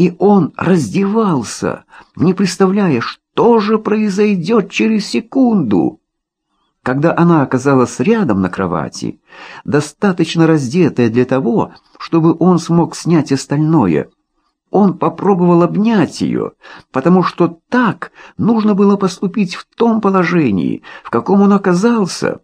И он раздевался, не представляя, что же произойдет через секунду. Когда она оказалась рядом на кровати, достаточно раздетая для того, чтобы он смог снять остальное, он попробовал обнять ее, потому что так нужно было поступить в том положении, в каком он оказался.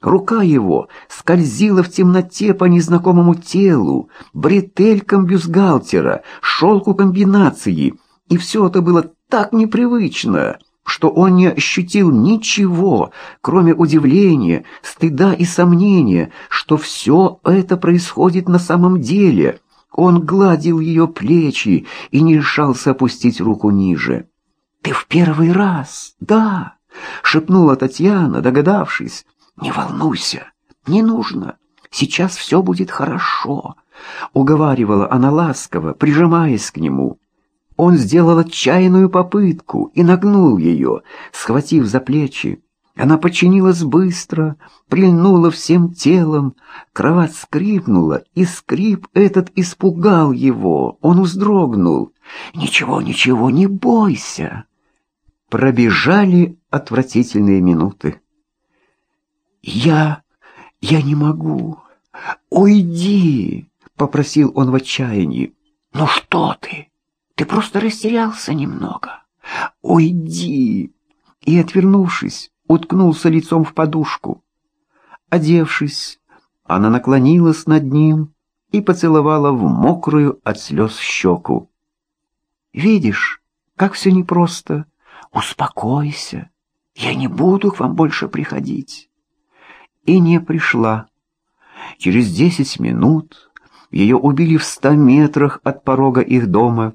Рука его скользила в темноте по незнакомому телу, бретелькам бюстгальтера, шелку комбинации, и все это было так непривычно, что он не ощутил ничего, кроме удивления, стыда и сомнения, что все это происходит на самом деле. Он гладил ее плечи и не решался опустить руку ниже. «Ты в первый раз, да!» — шепнула Татьяна, догадавшись. «Не волнуйся, не нужно, сейчас все будет хорошо», — уговаривала она ласково, прижимаясь к нему. Он сделал отчаянную попытку и нагнул ее, схватив за плечи. Она подчинилась быстро, прильнула всем телом, кровать скрипнула, и скрип этот испугал его. Он вздрогнул. «Ничего, ничего, не бойся!» Пробежали отвратительные минуты. «Я... я не могу. Уйди!» — попросил он в отчаянии. «Ну что ты? Ты просто растерялся немного. Уйди!» И, отвернувшись, уткнулся лицом в подушку. Одевшись, она наклонилась над ним и поцеловала в мокрую от слез щеку. «Видишь, как все непросто. Успокойся. Я не буду к вам больше приходить» и не пришла. Через десять минут ее убили в ста метрах от порога их дома.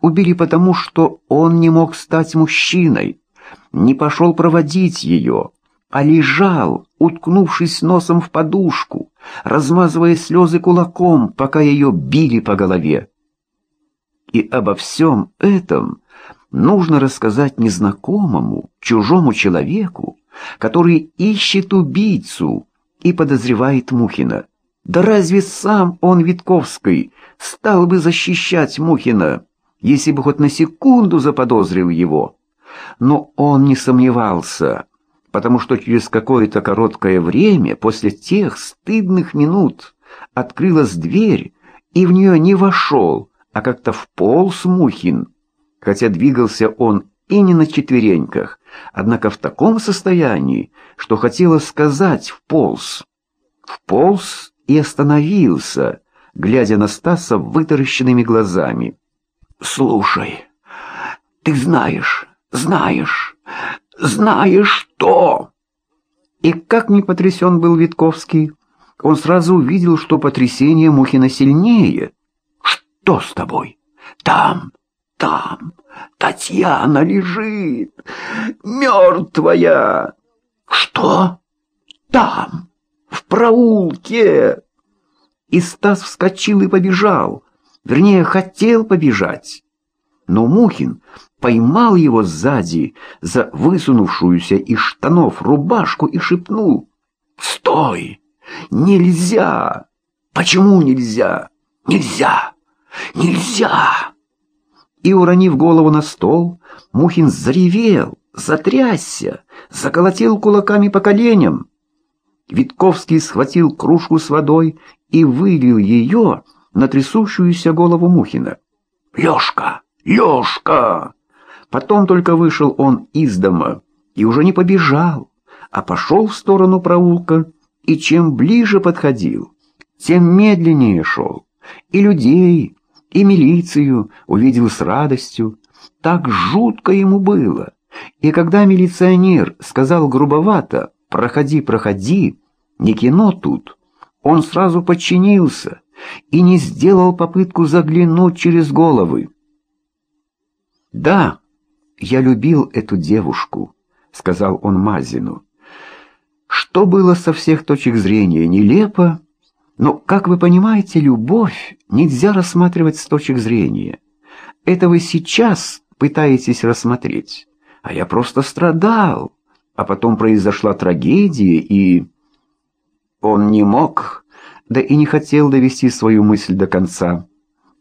Убили потому, что он не мог стать мужчиной, не пошел проводить ее, а лежал, уткнувшись носом в подушку, размазывая слезы кулаком, пока ее били по голове. И обо всем этом нужно рассказать незнакомому, чужому человеку, который ищет убийцу и подозревает Мухина. Да разве сам он, Витковский, стал бы защищать Мухина, если бы хоть на секунду заподозрил его? Но он не сомневался, потому что через какое-то короткое время, после тех стыдных минут, открылась дверь, и в нее не вошел, а как-то вполз Мухин, хотя двигался он и не на четвереньках, однако в таком состоянии, что хотела сказать «вполз». Вполз и остановился, глядя на Стаса вытаращенными глазами. «Слушай, ты знаешь, знаешь, знаешь что?» И как не потрясен был Витковский, он сразу увидел, что потрясение Мухина сильнее. «Что с тобой? Там, там, Татьяна лежит, мертвая. Что? Там, в проулке. И Стас вскочил и побежал, вернее, хотел побежать. Но Мухин поймал его сзади за высунувшуюся из штанов рубашку и шепнул. «Стой! Нельзя! Почему нельзя? Нельзя! Нельзя!» И, уронив голову на стол, Мухин заревел, затрясся, заколотил кулаками по коленям. Витковский схватил кружку с водой и вылил ее на трясущуюся голову Мухина. «Лешка! Лешка!» Потом только вышел он из дома и уже не побежал, а пошел в сторону проулка, и чем ближе подходил, тем медленнее шел, и людей, и милицию увидел с радостью. Так жутко ему было. И когда милиционер сказал грубовато «проходи, проходи», не кино тут, он сразу подчинился и не сделал попытку заглянуть через головы. «Да, я любил эту девушку», — сказал он Мазину. Что было со всех точек зрения нелепо, но, как вы понимаете, любовь нельзя рассматривать с точек зрения. Это вы сейчас пытаетесь рассмотреть, а я просто страдал, а потом произошла трагедия, и... Он не мог, да и не хотел довести свою мысль до конца.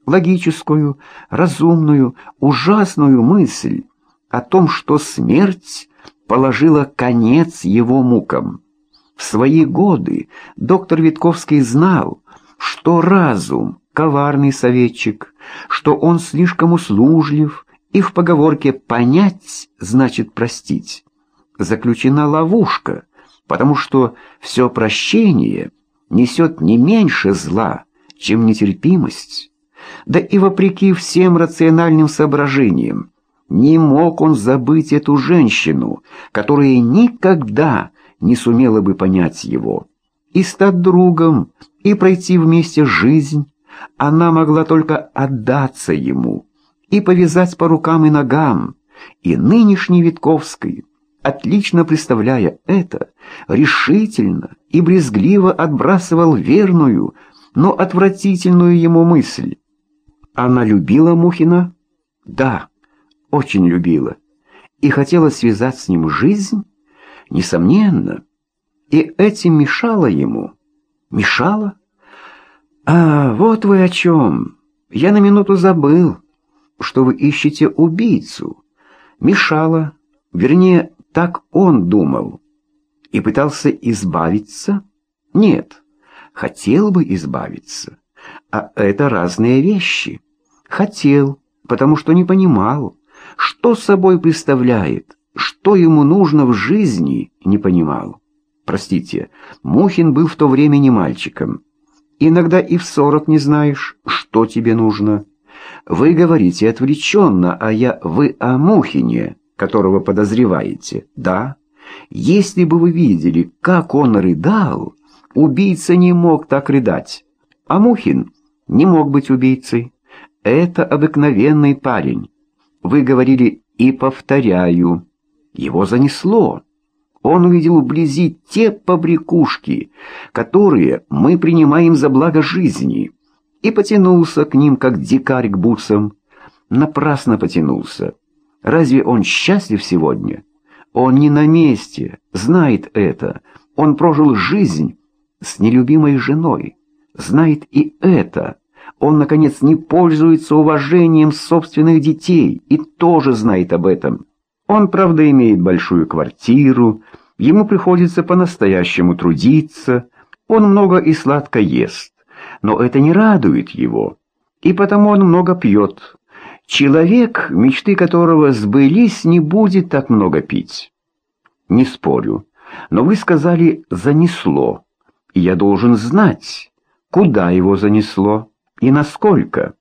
логическую, разумную, ужасную мысль о том, что смерть положила конец его мукам. В свои годы доктор Витковский знал, что разум — коварный советчик, что он слишком услужлив, и в поговорке «понять» значит «простить». Заключена ловушка, потому что все прощение несет не меньше зла, чем нетерпимость. Да и вопреки всем рациональным соображениям, не мог он забыть эту женщину, которая никогда не сумела бы понять его. И стать другом, и пройти вместе жизнь, она могла только отдаться ему и повязать по рукам и ногам. И нынешний Витковский, отлично представляя это, решительно и брезгливо отбрасывал верную, но отвратительную ему мысль. Она любила Мухина? Да, очень любила. И хотела связать с ним жизнь? Несомненно. И этим мешала ему. Мешала? А, вот вы о чем. Я на минуту забыл, что вы ищете убийцу. Мешала, вернее, так он думал. И пытался избавиться? Нет, хотел бы избавиться. А это разные вещи. Хотел, потому что не понимал, что собой представляет, что ему нужно в жизни, не понимал. Простите, Мухин был в то время не мальчиком. Иногда и в сорок не знаешь, что тебе нужно. Вы говорите отвлеченно, а я вы о Мухине, которого подозреваете. Да, если бы вы видели, как он рыдал, убийца не мог так рыдать. А Мухин не мог быть убийцей. Это обыкновенный парень. Вы говорили «и повторяю». Его занесло. Он увидел вблизи те побрякушки, которые мы принимаем за благо жизни, и потянулся к ним, как дикарь к бусам. Напрасно потянулся. Разве он счастлив сегодня? Он не на месте, знает это. Он прожил жизнь с нелюбимой женой, знает и это. Он, наконец, не пользуется уважением собственных детей и тоже знает об этом. Он, правда, имеет большую квартиру, ему приходится по-настоящему трудиться, он много и сладко ест, но это не радует его, и потому он много пьет. Человек, мечты которого сбылись, не будет так много пить. Не спорю, но вы сказали «занесло», и я должен знать, куда его занесло и насколько.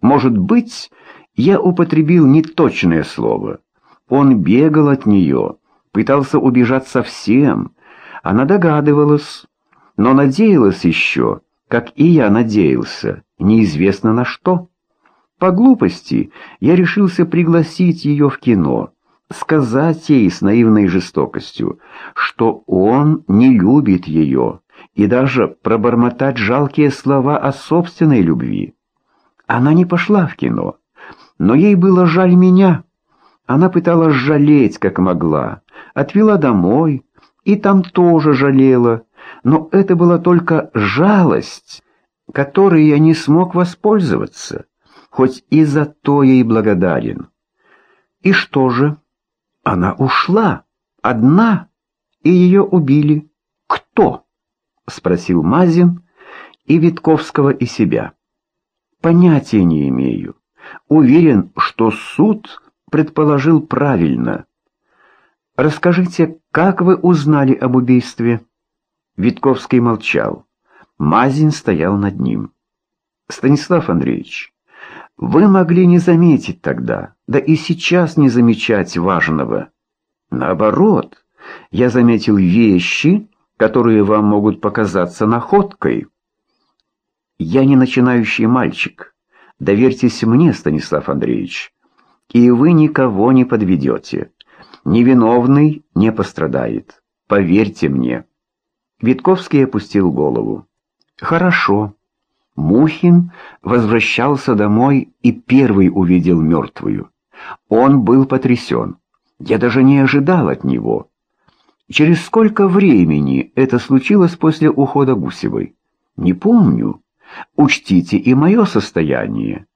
Может быть, я употребил неточное слово. Он бегал от нее, пытался убежать совсем. Она догадывалась, но надеялась еще, как и я надеялся, неизвестно на что. По глупости я решился пригласить ее в кино, сказать ей с наивной жестокостью, что он не любит ее, и даже пробормотать жалкие слова о собственной любви. Она не пошла в кино, но ей было жаль меня. Она пыталась жалеть, как могла, отвела домой, и там тоже жалела, но это была только жалость, которой я не смог воспользоваться, хоть и за то ей благодарен. И что же? Она ушла, одна, и ее убили. Кто? — спросил Мазин и Витковского, и себя. «Понятия не имею. Уверен, что суд предположил правильно. Расскажите, как вы узнали об убийстве?» Витковский молчал. Мазин стоял над ним. «Станислав Андреевич, вы могли не заметить тогда, да и сейчас не замечать важного. Наоборот, я заметил вещи, которые вам могут показаться находкой. Я не начинающий мальчик. Доверьтесь мне, Станислав Андреевич, и вы никого не подведете. Невиновный не пострадает. Поверьте мне. Витковский опустил голову. Хорошо. Мухин возвращался домой и первый увидел мертвую. Он был потрясен. Я даже не ожидал от него. Через сколько времени это случилось после ухода Гусевой? Не помню. Учтите и мое состояние.